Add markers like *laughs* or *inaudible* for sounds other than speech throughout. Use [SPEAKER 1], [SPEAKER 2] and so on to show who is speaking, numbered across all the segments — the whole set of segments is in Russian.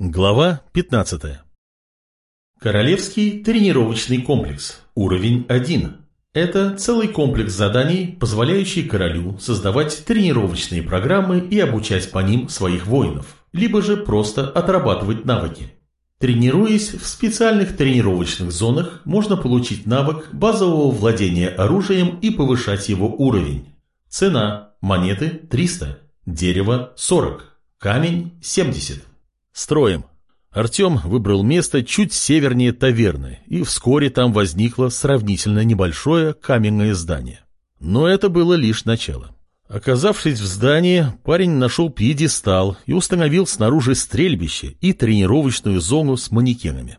[SPEAKER 1] Глава 15. Королевский тренировочный комплекс. Уровень 1. Это целый комплекс заданий, позволяющий королю создавать тренировочные программы и обучать по ним своих воинов, либо же просто отрабатывать навыки. Тренируясь в специальных тренировочных зонах, можно получить навык базового владения оружием и повышать его уровень. Цена – монеты 300, дерево 40, камень 70. Строим. Артем выбрал место чуть севернее таверны, и вскоре там возникло сравнительно небольшое каменное здание. Но это было лишь начало. Оказавшись в здании, парень нашел пьедестал и установил снаружи стрельбище и тренировочную зону с манекенами.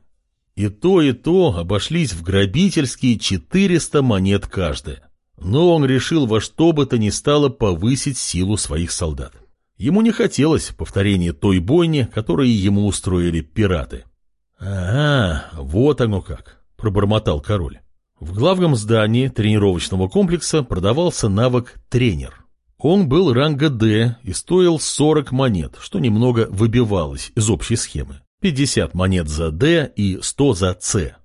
[SPEAKER 1] И то, и то обошлись в грабительские 400 монет каждая. Но он решил во что бы то ни стало повысить силу своих солдат. Ему не хотелось повторения той бойни, которую ему устроили пираты. «Ага, вот оно как», — пробормотал король. В главном здании тренировочного комплекса продавался навык «тренер». Он был ранга «Д» и стоил 40 монет, что немного выбивалось из общей схемы. 50 монет за «Д» и 100 за «С».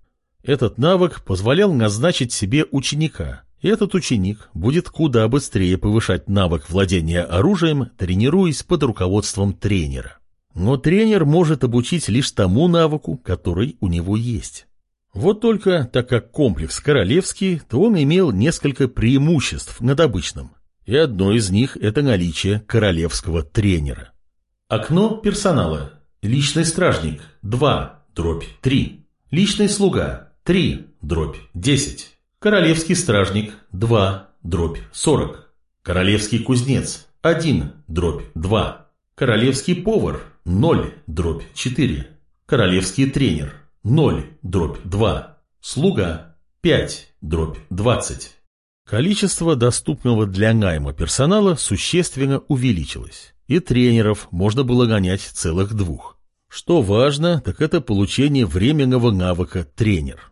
[SPEAKER 1] Этот навык позволял назначить себе ученика, этот ученик будет куда быстрее повышать навык владения оружием, тренируясь под руководством тренера. Но тренер может обучить лишь тому навыку, который у него есть. Вот только, так как комплекс королевский, то он имел несколько преимуществ над обычным. И одно из них – это наличие королевского тренера. Окно персонала. Личный стражник – 2, дробь 3. Личный слуга – 3, дробь 10. Королевский стражник 2, дробь 40. Королевский кузнец 1, дробь 2. Королевский повар 0, дробь 4. Королевский тренер 0, дробь 2. Слуга 5, дробь 20. Количество доступного для найма персонала существенно увеличилось, и тренеров можно было гонять целых двух. Что важно, так это получение временного навыка тренер.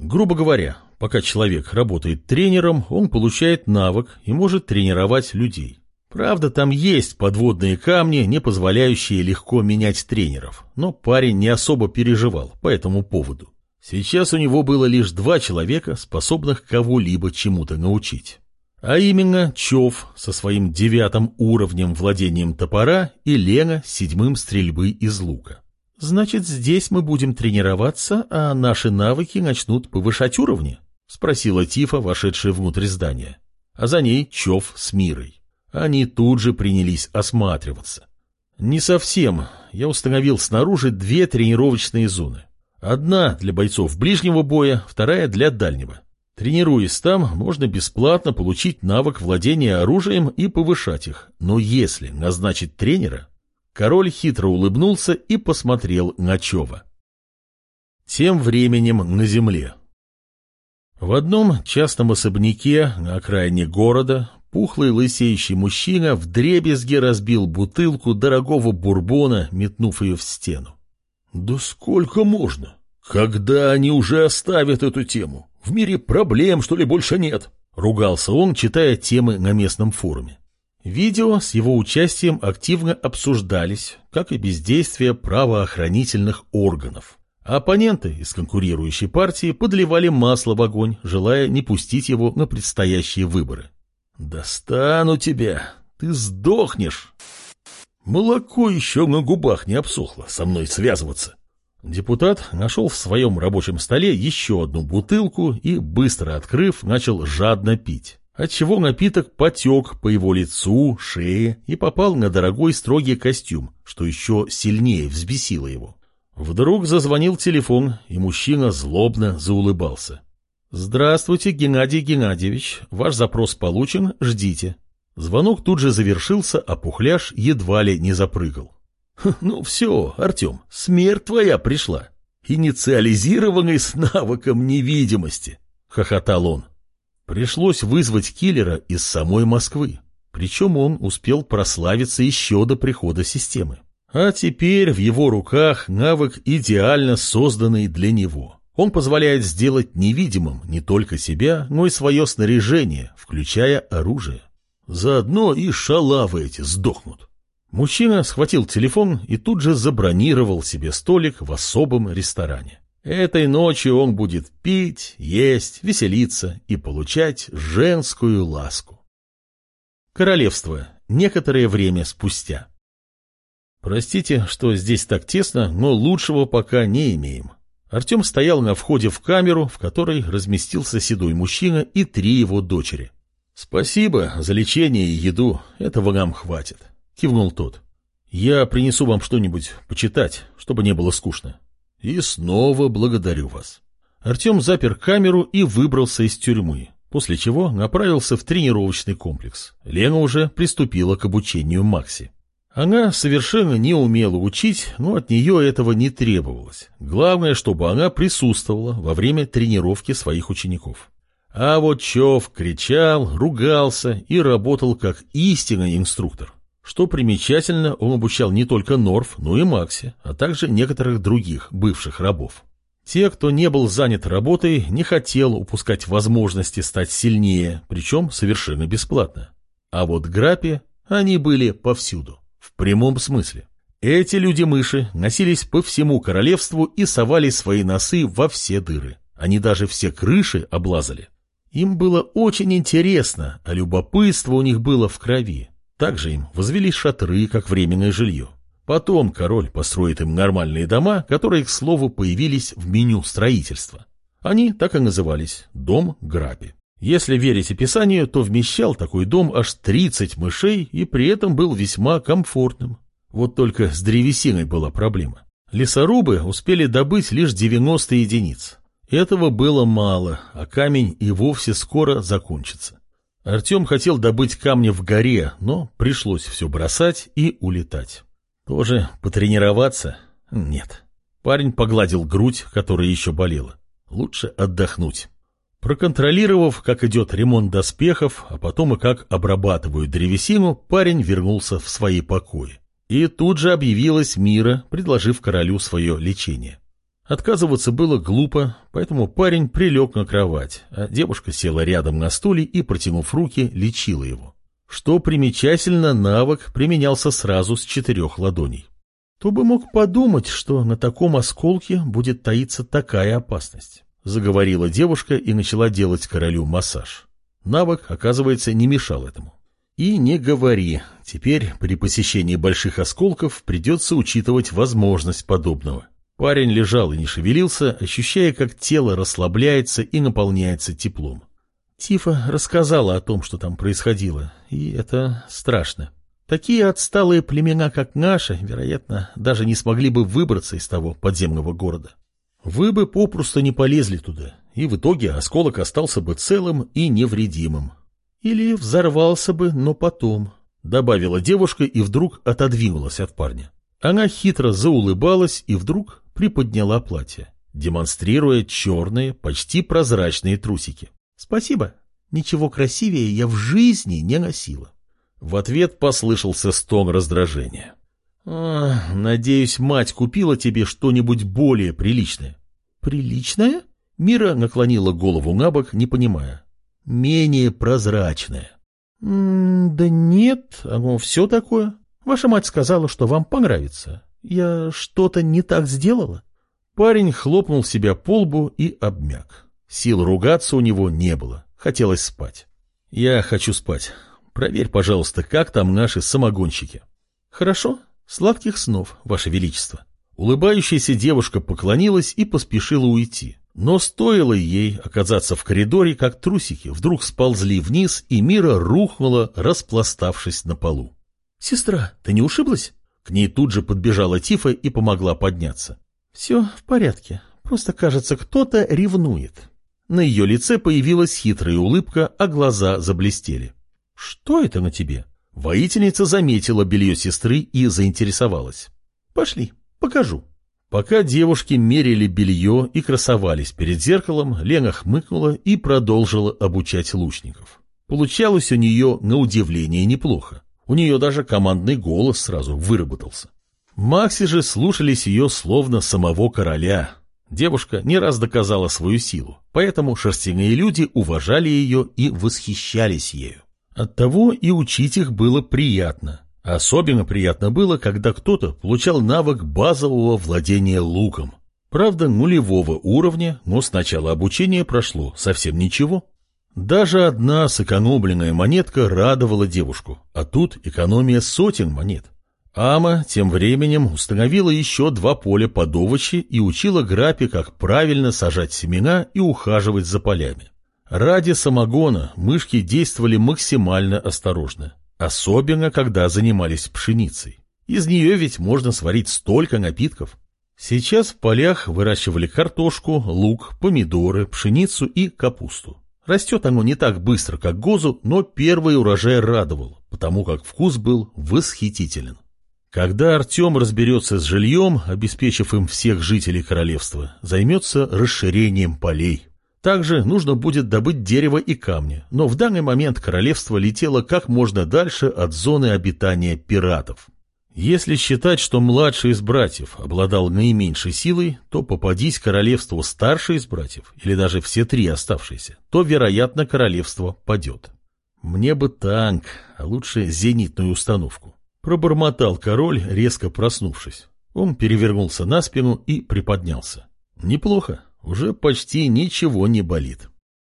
[SPEAKER 1] Грубо говоря, Пока человек работает тренером, он получает навык и может тренировать людей. Правда, там есть подводные камни, не позволяющие легко менять тренеров, но парень не особо переживал по этому поводу. Сейчас у него было лишь два человека, способных кого-либо чему-то научить. А именно Чов со своим девятым уровнем владением топора и Лена с седьмым стрельбы из лука. Значит, здесь мы будем тренироваться, а наши навыки начнут повышать уровни? — спросила Тифа, вошедшая внутрь здания. А за ней Чов с Мирой. Они тут же принялись осматриваться. «Не совсем. Я установил снаружи две тренировочные зоны. Одна для бойцов ближнего боя, вторая для дальнего. Тренируясь там, можно бесплатно получить навык владения оружием и повышать их. Но если назначить тренера...» Король хитро улыбнулся и посмотрел на Чова. Тем временем на земле. В одном частном особняке на окраине города пухлый лысеющий мужчина в дребезге разбил бутылку дорогого бурбона, метнув ее в стену. «Да сколько можно? Когда они уже оставят эту тему? В мире проблем, что ли, больше нет?» — ругался он, читая темы на местном форуме. Видео с его участием активно обсуждались, как и бездействие правоохранительных органов. Оппоненты из конкурирующей партии подливали масло в огонь, желая не пустить его на предстоящие выборы. «Достану тебя! Ты сдохнешь!» Молоко еще на губах не обсохло со мной связываться. Депутат нашел в своем рабочем столе еще одну бутылку и, быстро открыв, начал жадно пить, отчего напиток потек по его лицу, шее и попал на дорогой строгий костюм, что еще сильнее взбесило его. Вдруг зазвонил телефон, и мужчина злобно заулыбался. «Здравствуйте, Геннадий Геннадьевич. Ваш запрос получен, ждите». Звонок тут же завершился, а пухляж едва ли не запрыгал. «Ну все, Артем, смерть твоя пришла. Инициализированный с навыком невидимости», — хохотал он. Пришлось вызвать киллера из самой Москвы. Причем он успел прославиться еще до прихода системы. А теперь в его руках навык, идеально созданный для него. Он позволяет сделать невидимым не только себя, но и свое снаряжение, включая оружие. Заодно и шалавы эти сдохнут. Мужчина схватил телефон и тут же забронировал себе столик в особом ресторане. Этой ночью он будет пить, есть, веселиться и получать женскую ласку. Королевство. Некоторое время спустя. Простите, что здесь так тесно, но лучшего пока не имеем. Артем стоял на входе в камеру, в которой разместился седой мужчина и три его дочери. «Спасибо за лечение и еду, этого нам хватит», — кивнул тот. «Я принесу вам что-нибудь почитать, чтобы не было скучно. И снова благодарю вас. Артем запер камеру и выбрался из тюрьмы, после чего направился в тренировочный комплекс. Лена уже приступила к обучению Макси. Она совершенно не умела учить, но от нее этого не требовалось. Главное, чтобы она присутствовала во время тренировки своих учеников. А вот Чев кричал, ругался и работал как истинный инструктор. Что примечательно, он обучал не только Норф, но и Макси, а также некоторых других бывших рабов. Те, кто не был занят работой, не хотел упускать возможности стать сильнее, причем совершенно бесплатно. А вот Грапи, они были повсюду, в прямом смысле. Эти люди-мыши носились по всему королевству и совали свои носы во все дыры. Они даже все крыши облазали. Им было очень интересно, а любопытство у них было в крови. Также им возвели шатры, как временное жилье. Потом король построит им нормальные дома, которые, к слову, появились в меню строительства. Они так и назывались «Дом Граби». Если верить описанию, то вмещал такой дом аж 30 мышей и при этом был весьма комфортным. Вот только с древесиной была проблема. Лесорубы успели добыть лишь 90 единиц. Этого было мало, а камень и вовсе скоро закончится. Артем хотел добыть камни в горе, но пришлось все бросать и улетать. Тоже потренироваться? Нет. Парень погладил грудь, которая еще болела. Лучше отдохнуть. Проконтролировав, как идет ремонт доспехов, а потом и как обрабатывают древесину, парень вернулся в свои покои. И тут же объявилась Мира, предложив королю свое лечение. Отказываться было глупо, поэтому парень прилег на кровать, а девушка села рядом на стуле и, протянув руки, лечила его. Что примечательно, навык применялся сразу с четырех ладоней. Кто бы мог подумать, что на таком осколке будет таиться такая опасность? Заговорила девушка и начала делать королю массаж. Навык, оказывается, не мешал этому. И не говори, теперь при посещении больших осколков придется учитывать возможность подобного. Парень лежал и не шевелился, ощущая, как тело расслабляется и наполняется теплом. Тифа рассказала о том, что там происходило, и это страшно. Такие отсталые племена, как наши, вероятно, даже не смогли бы выбраться из того подземного города. Вы бы попросту не полезли туда, и в итоге осколок остался бы целым и невредимым. Или взорвался бы, но потом, — добавила девушка и вдруг отодвинулась от парня. Она хитро заулыбалась и вдруг приподняла платье, демонстрируя черные, почти прозрачные трусики. «Спасибо. Ничего красивее я в жизни не носила». В ответ послышался стон раздражения. «А, «Надеюсь, мать купила тебе что-нибудь более приличное». «Приличное?» Мира наклонила голову на бок, не понимая. «Менее прозрачное». М -м, «Да нет, оно все такое. Ваша мать сказала, что вам понравится. Я что-то не так сделала? Парень хлопнул себя по лбу и обмяк. Сил ругаться у него не было. Хотелось спать. Я хочу спать. Проверь, пожалуйста, как там наши самогонщики. Хорошо. Сладких снов, Ваше Величество. Улыбающаяся девушка поклонилась и поспешила уйти. Но стоило ей оказаться в коридоре, как трусики вдруг сползли вниз, и Мира рухнула, распластавшись на полу. «Сестра, ты не ушиблась?» К ней тут же подбежала Тифа и помогла подняться. «Все в порядке. Просто, кажется, кто-то ревнует». На ее лице появилась хитрая улыбка, а глаза заблестели. «Что это на тебе?» Воительница заметила белье сестры и заинтересовалась. «Пошли, покажу». Пока девушки мерили белье и красовались перед зеркалом, Лена хмыкнула и продолжила обучать лучников. Получалось у нее, на удивление, неплохо. У нее даже командный голос сразу выработался. Макси же слушались ее словно самого короля. Девушка не раз доказала свою силу, поэтому шерстяные люди уважали ее и восхищались ею. Оттого и учить их было приятно. Особенно приятно было, когда кто-то получал навык базового владения луком. Правда, нулевого уровня, но с начала обучения прошло совсем ничего. Даже одна сэкономленная монетка радовала девушку, а тут экономия сотен монет. Ама тем временем установила еще два поля под овощи и учила Грапе, как правильно сажать семена и ухаживать за полями. Ради самогона мышки действовали максимально осторожно, особенно когда занимались пшеницей. Из нее ведь можно сварить столько напитков. Сейчас в полях выращивали картошку, лук, помидоры, пшеницу и капусту. Растет оно не так быстро, как гозу, но первый урожай радовал, потому как вкус был восхитителен. Когда Артем разберется с жильем, обеспечив им всех жителей королевства, займется расширением полей. Также нужно будет добыть дерево и камни, но в данный момент королевство летело как можно дальше от зоны обитания пиратов. Если считать, что младший из братьев обладал наименьшей силой, то попадись королевству старший из братьев, или даже все три оставшиеся, то, вероятно, королевство падет. Мне бы танк, а лучше зенитную установку. Пробормотал король, резко проснувшись. Он перевернулся на спину и приподнялся. Неплохо, уже почти ничего не болит.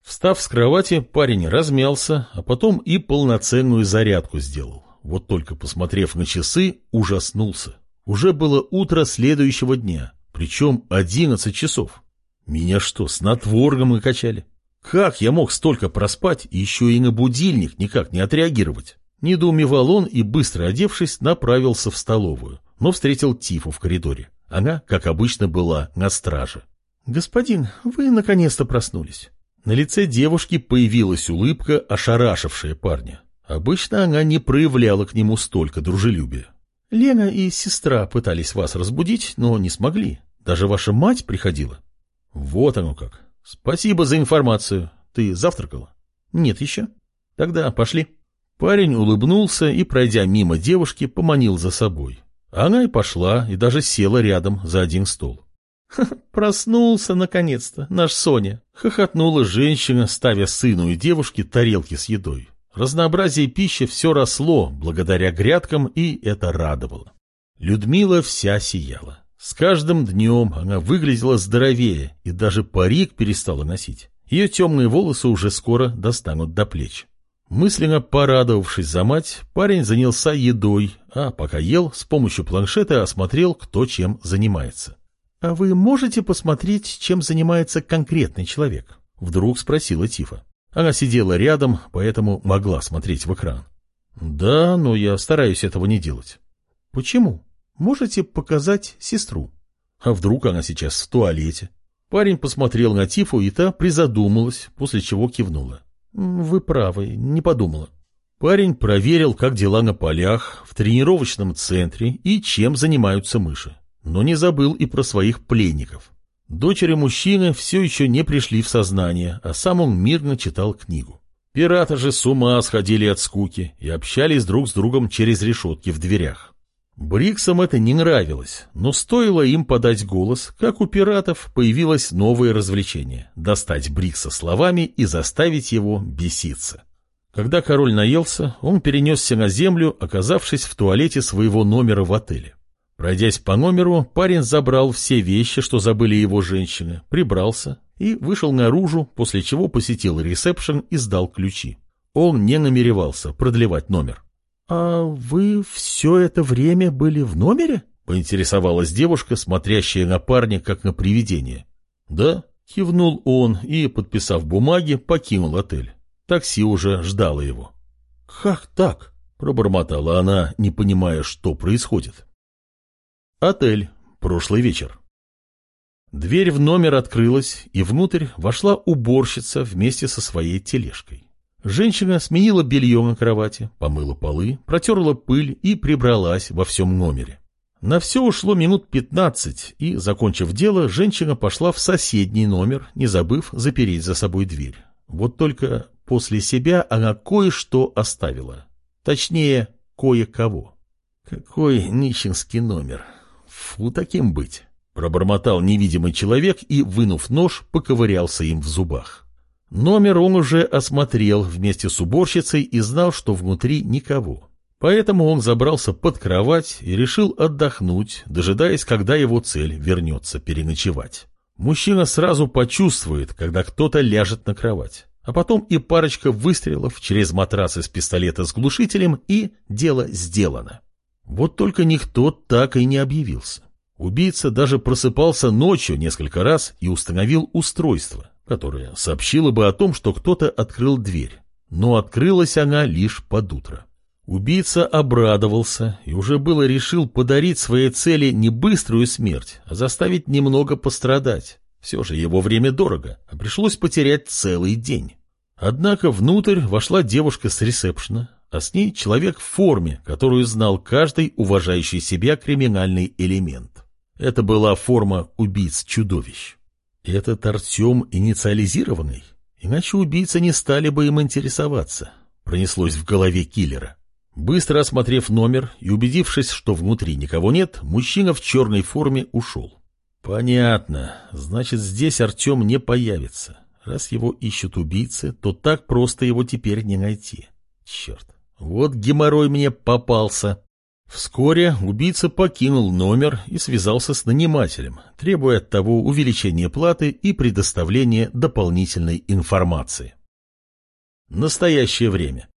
[SPEAKER 1] Встав с кровати, парень размялся, а потом и полноценную зарядку сделал. Вот только посмотрев на часы, ужаснулся. Уже было утро следующего дня, причем одиннадцать часов. Меня что, с натворгом и качали? Как я мог столько проспать и еще и на будильник никак не отреагировать? Недоумевал он и, быстро одевшись, направился в столовую, но встретил Тифу в коридоре. Она, как обычно, была на страже. «Господин, вы наконец-то проснулись». На лице девушки появилась улыбка, ошарашившая парня. Обычно она не проявляла к нему столько дружелюбия. «Лена и сестра пытались вас разбудить, но не смогли. Даже ваша мать приходила». «Вот оно как. Спасибо за информацию. Ты завтракала?» «Нет еще». «Тогда пошли». Парень улыбнулся и, пройдя мимо девушки, поманил за собой. Она и пошла, и даже села рядом за один стол. *laughs* «Проснулся, наконец-то, наш Соня!» — хохотнула женщина, ставя сыну и девушке тарелки с едой. Разнообразие пищи все росло благодаря грядкам, и это радовало. Людмила вся сияла. С каждым днем она выглядела здоровее и даже парик перестала носить. Ее темные волосы уже скоро достанут до плеч. Мысленно порадовавшись за мать, парень занялся едой, а пока ел, с помощью планшета осмотрел, кто чем занимается. «А вы можете посмотреть, чем занимается конкретный человек?» — вдруг спросила Тифа. Она сидела рядом, поэтому могла смотреть в экран. «Да, но я стараюсь этого не делать». «Почему? Можете показать сестру?» «А вдруг она сейчас в туалете?» Парень посмотрел на Тифу, и та призадумалась, после чего кивнула. Вы правы, не подумала. Парень проверил, как дела на полях, в тренировочном центре и чем занимаются мыши. Но не забыл и про своих пленников. Дочери мужчины все еще не пришли в сознание, а сам он мирно читал книгу. Пираты же с ума сходили от скуки и общались друг с другом через решетки в дверях. Бриксам это не нравилось, но стоило им подать голос, как у пиратов появилось новое развлечение – достать Брикса словами и заставить его беситься. Когда король наелся, он перенесся на землю, оказавшись в туалете своего номера в отеле. Пройдясь по номеру, парень забрал все вещи, что забыли его женщины, прибрался и вышел наружу, после чего посетил ресепшн и сдал ключи. Он не намеревался продлевать номер. «А вы все это время были в номере?» — поинтересовалась девушка, смотрящая на парня, как на привидение. «Да», — кивнул он и, подписав бумаги, покинул отель. Такси уже ждало его. «Как так?» — пробормотала она, не понимая, что происходит. Отель. Прошлый вечер. Дверь в номер открылась, и внутрь вошла уборщица вместе со своей тележкой. Женщина сменила белье на кровати, помыла полы, протерла пыль и прибралась во всем номере. На все ушло минут пятнадцать, и, закончив дело, женщина пошла в соседний номер, не забыв запереть за собой дверь. Вот только после себя она кое-что оставила. Точнее, кое-кого. Какой нищенский номер. Фу, таким быть. Пробормотал невидимый человек и, вынув нож, поковырялся им в зубах. Номер он уже осмотрел вместе с уборщицей и знал, что внутри никого. Поэтому он забрался под кровать и решил отдохнуть, дожидаясь, когда его цель вернется переночевать. Мужчина сразу почувствует, когда кто-то ляжет на кровать. А потом и парочка выстрелов через матрас из пистолета с глушителем, и дело сделано. Вот только никто так и не объявился. Убийца даже просыпался ночью несколько раз и установил устройство, которое сообщило бы о том, что кто-то открыл дверь. Но открылась она лишь под утро. Убийца обрадовался и уже было решил подарить своей цели не быструю смерть, а заставить немного пострадать. Все же его время дорого, а пришлось потерять целый день. Однако внутрь вошла девушка с ресепшена, а с ней человек в форме, которую знал каждый уважающий себя криминальный элемент. Это была форма убийц-чудовищ. Этот Артем инициализированный, иначе убийцы не стали бы им интересоваться, пронеслось в голове киллера. Быстро осмотрев номер и убедившись, что внутри никого нет, мужчина в черной форме ушел. Понятно. Значит, здесь Артем не появится. Раз его ищут убийцы, то так просто его теперь не найти. Черт. Вот геморрой мне попался. Вскоре убийца покинул номер и связался с нанимателем, требуя от того увеличения платы и предоставления дополнительной информации. Настоящее время.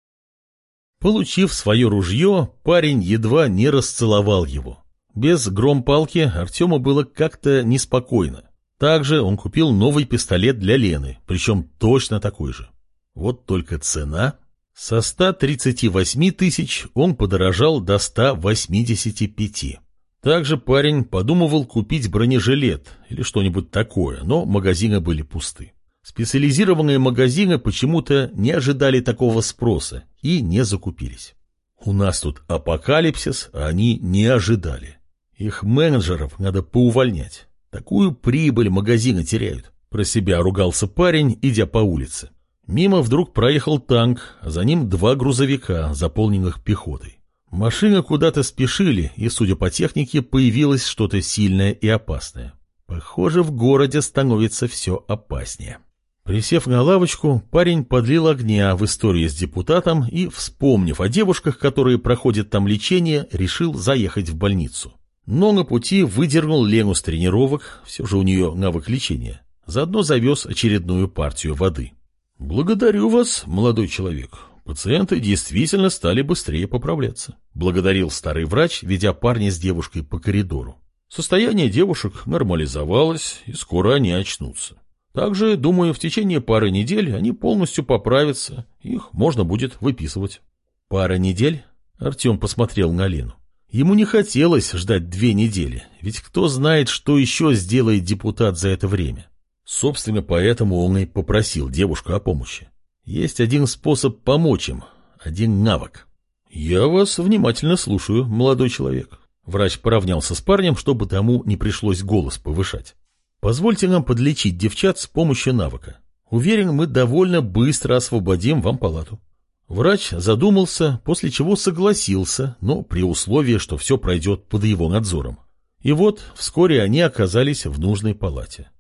[SPEAKER 1] Получив свое ружье, парень едва не расцеловал его. Без громпалки Артему было как-то неспокойно. Также он купил новый пистолет для Лены, причем точно такой же. Вот только цена... Со 138 тысяч он подорожал до 185. Также парень подумывал купить бронежилет или что-нибудь такое, но магазины были пусты. Специализированные магазины почему-то не ожидали такого спроса и не закупились. У нас тут апокалипсис, а они не ожидали. Их менеджеров надо поувольнять. Такую прибыль магазины теряют. Про себя ругался парень, идя по улице. Мимо вдруг проехал танк, а за ним два грузовика, заполненных пехотой. Машины куда-то спешили, и, судя по технике, появилось что-то сильное и опасное. Похоже, в городе становится все опаснее. Присев на лавочку, парень подлил огня в истории с депутатом и, вспомнив о девушках, которые проходят там лечение, решил заехать в больницу. Но на пути выдернул Лену с тренировок, все же у нее навык лечения. Заодно завез очередную партию воды. «Благодарю вас, молодой человек. Пациенты действительно стали быстрее поправляться», — благодарил старый врач, ведя парня с девушкой по коридору. Состояние девушек нормализовалось, и скоро они очнутся. Также, думаю, в течение пары недель они полностью поправятся, их можно будет выписывать. Пара недель? Артем посмотрел на Лену. Ему не хотелось ждать две недели, ведь кто знает, что еще сделает депутат за это время. Собственно, поэтому он и попросил девушку о помощи. Есть один способ помочь им, один навык. «Я вас внимательно слушаю, молодой человек». Врач поравнялся с парнем, чтобы тому не пришлось голос повышать. Позвольте нам подлечить девчат с помощью навыка. Уверен, мы довольно быстро освободим вам палату. Врач задумался, после чего согласился, но при условии, что все пройдет под его надзором. И вот вскоре они оказались в нужной палате.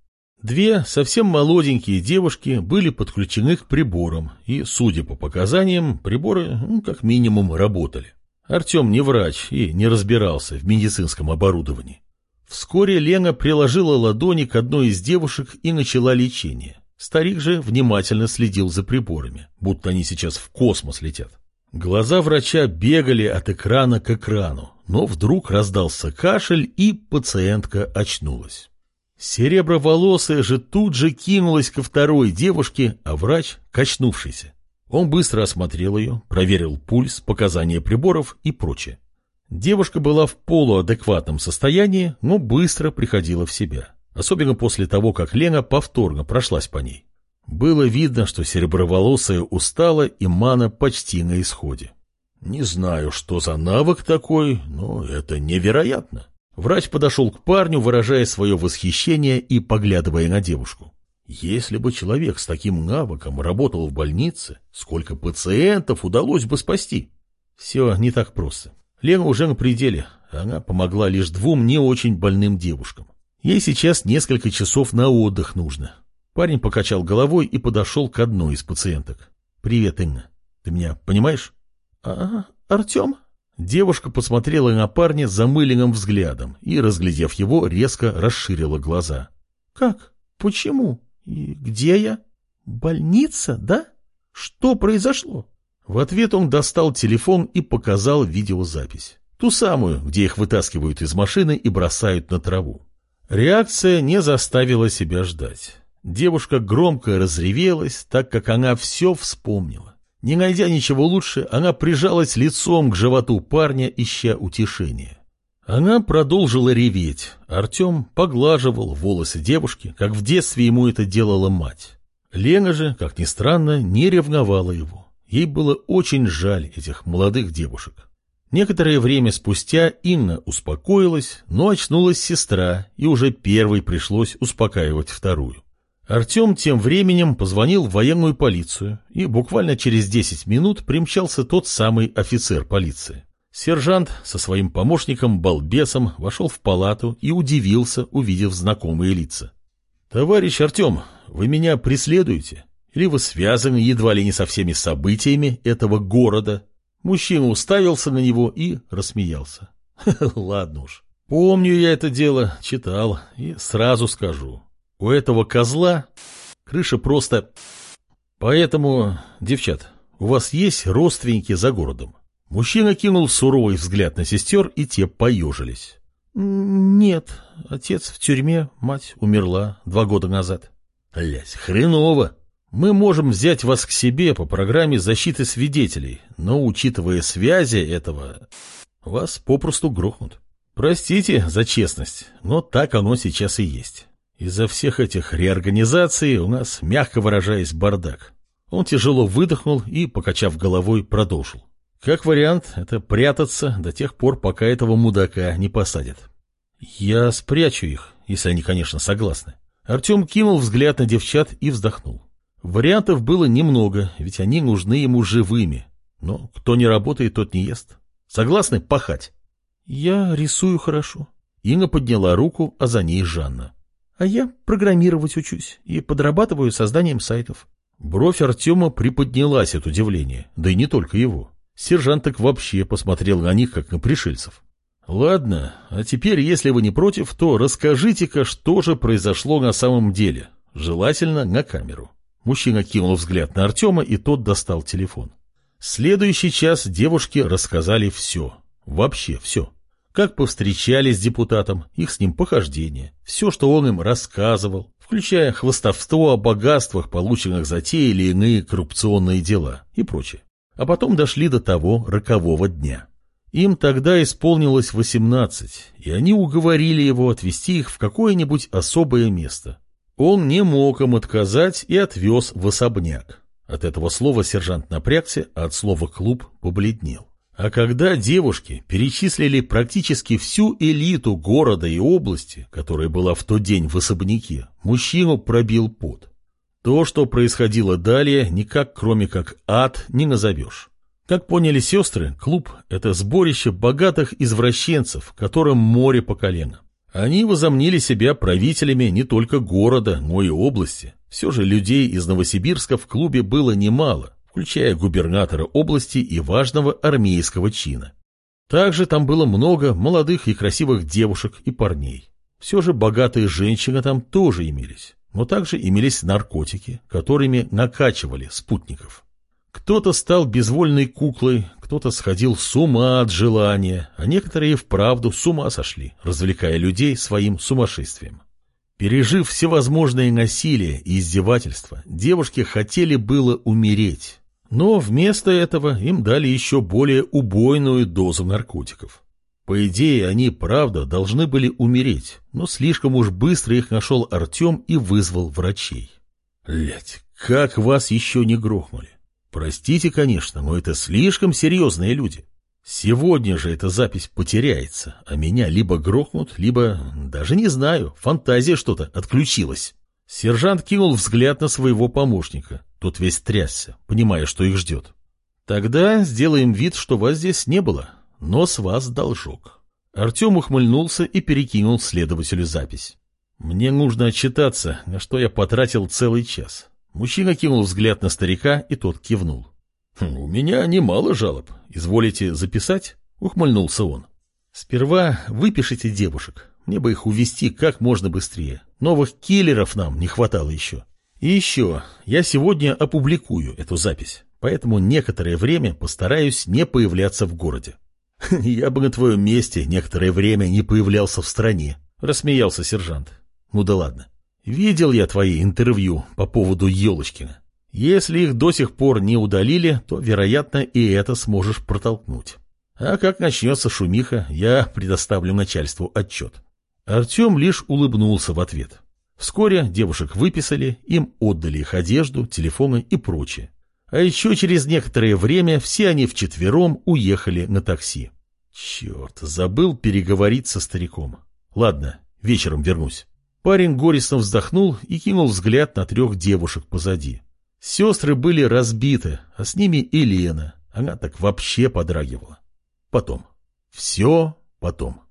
[SPEAKER 1] Две совсем молоденькие девушки были подключены к приборам, и, судя по показаниям, приборы, ну, как минимум, работали. Артем не врач и не разбирался в медицинском оборудовании. Вскоре Лена приложила ладони к одной из девушек и начала лечение. Старик же внимательно следил за приборами, будто они сейчас в космос летят. Глаза врача бегали от экрана к экрану, но вдруг раздался кашель, и пациентка очнулась. Сереброволосая же тут же кинулась ко второй девушке, а врач – качнувшийся. Он быстро осмотрел ее, проверил пульс, показания приборов и прочее. Девушка была в полуадекватном состоянии, но быстро приходила в себя. Особенно после того, как Лена повторно прошлась по ней. Было видно, что сереброволосая устала и мана почти на исходе. Не знаю, что за навык такой, но это невероятно. Врач подошел к парню, выражая свое восхищение и поглядывая на девушку. Если бы человек с таким навыком работал в больнице, сколько пациентов удалось бы спасти? Все не так просто. Лена уже на пределе. Она помогла лишь двум не очень больным девушкам. Ей сейчас несколько часов на отдых нужно. Парень покачал головой и подошел к одной из пациенток. «Привет, Инна. Ты меня понимаешь?»
[SPEAKER 2] «А, Артем?»
[SPEAKER 1] Девушка посмотрела на парня замыленным взглядом и, разглядев его, резко расширила глаза.
[SPEAKER 2] «Как? Почему? И где я? Больница, да? Что произошло?»
[SPEAKER 1] В ответ он достал телефон и показал видеозапись. Ту самую, где их вытаскивают из машины и бросают на траву. Реакция не заставила себя ждать. Девушка громко разревелась, так как она все вспомнила. Не найдя ничего лучше, она прижалась лицом к животу парня, ища утешения. Она продолжила реветь. Артем поглаживал волосы девушки, как в детстве ему это делала мать. Лена же, как ни странно, не ревновала его. Ей было очень жаль этих молодых девушек. Некоторое время спустя Инна успокоилась, но очнулась сестра, и уже первой пришлось успокаивать вторую. Артем тем временем позвонил в военную полицию, и буквально через 10 минут примчался тот самый офицер полиции. Сержант со своим помощником-балбесом вошел в палату и удивился, увидев знакомые лица. «Товарищ Артем, вы меня преследуете?» Или вы связаны едва ли не со всеми событиями этого города? Мужчина уставился на него и рассмеялся. *laughs* Ладно уж. Помню я это дело, читал, и сразу скажу. У этого козла крыша просто... Поэтому, девчат, у вас есть родственники за городом? Мужчина кинул суровый взгляд на сестер, и те поежились.
[SPEAKER 2] Нет, отец в тюрьме, мать умерла два года назад.
[SPEAKER 1] Блять, хреново. Мы можем взять вас к себе по программе защиты свидетелей, но, учитывая связи этого, вас попросту грохнут. Простите за честность, но так оно сейчас и есть. Из-за всех этих реорганизаций у нас, мягко выражаясь, бардак. Он тяжело выдохнул и, покачав головой, продолжил. Как вариант, это прятаться до тех пор, пока этого мудака не посадят. Я спрячу их, если они, конечно, согласны. Артем кинул взгляд на девчат и вздохнул. Вариантов было немного, ведь они нужны ему живыми. Но кто не работает, тот не ест. Согласны пахать?
[SPEAKER 2] Я рисую хорошо.
[SPEAKER 1] Инга подняла руку, а за ней Жанна.
[SPEAKER 2] А я программировать учусь и подрабатываю созданием сайтов.
[SPEAKER 1] Бровь Артема приподнялась от удивления, да и не только его. Сержант так вообще посмотрел на них, как на пришельцев. Ладно, а теперь, если вы не против, то расскажите-ка, что же произошло на самом деле. Желательно на камеру. Мужчина кинул взгляд на Артема, и тот достал телефон. Следующий час девушки рассказали все. Вообще все. Как повстречались с депутатом, их с ним похождения, все, что он им рассказывал, включая хвостовство о богатствах, полученных за те или иные коррупционные дела и прочее. А потом дошли до того рокового дня. Им тогда исполнилось 18, и они уговорили его отвезти их в какое-нибудь особое место, он не мог им отказать и отвез в особняк. От этого слова сержант напрягся, а от слова «клуб» побледнел. А когда девушки перечислили практически всю элиту города и области, которая была в тот день в особняке, мужчину пробил пот. То, что происходило далее, никак кроме как ад не назовешь. Как поняли сестры, клуб – это сборище богатых извращенцев, которым море по колено. Они возомнили себя правителями не только города, но и области. Все же людей из Новосибирска в клубе было немало, включая губернатора области и важного армейского чина. Также там было много молодых и красивых девушек и парней. Все же богатые женщины там тоже имелись, но также имелись наркотики, которыми накачивали спутников. Кто-то стал безвольной куклой, кто-то сходил с ума от желания, а некоторые вправду с ума сошли, развлекая людей своим сумасшествием. Пережив всевозможные насилия и издевательства, девушки хотели было умереть, но вместо этого им дали еще более убойную дозу наркотиков. По идее, они, правда, должны были умереть, но слишком уж быстро их нашел Артем и вызвал врачей. Лять, как вас еще не грохнули? Простите, конечно, но это слишком серьезные люди. Сегодня же эта запись потеряется, а меня либо грохнут, либо, даже не знаю, фантазия что-то отключилась. Сержант кинул взгляд на своего помощника. Тот весь трясся, понимая, что их ждет. Тогда сделаем вид, что вас здесь не было, но с вас должок. Артем ухмыльнулся и перекинул следователю запись. Мне нужно отчитаться, на что я потратил целый час. Мужчина кинул взгляд на старика, и тот кивнул. «Хм, «У меня немало жалоб. Изволите записать?»
[SPEAKER 2] Ухмыльнулся он. Сперва выпишите девушек. Мне бы их увести как можно быстрее. Новых киллеров нам не хватало еще. И еще, я сегодня опубликую эту запись, поэтому некоторое время постараюсь не появляться в городе. *laughs* Я бы на твоем месте некоторое время не появлялся в стране, рассмеялся сержант. Ну да ладно. Видел я твои интервью по поводу Елочкина. Если их до сих пор не удалили, то, вероятно, и это сможешь протолкнуть. А как начнется шумиха, я предоставлю начальству отчет. Артем лишь улыбнулся в ответ. Вскоре девушек выписали, им отдали их одежду, телефоны и прочее. А еще через некоторое время все они вчетвером уехали на такси. Черт, забыл переговорить со стариком. Ладно, вечером вернусь. Парень горестно вздохнул и кинул взгляд на трех девушек позади. Сестры были разбиты, а с ними и Лена. Она так вообще подрагивала. Потом. Все потом.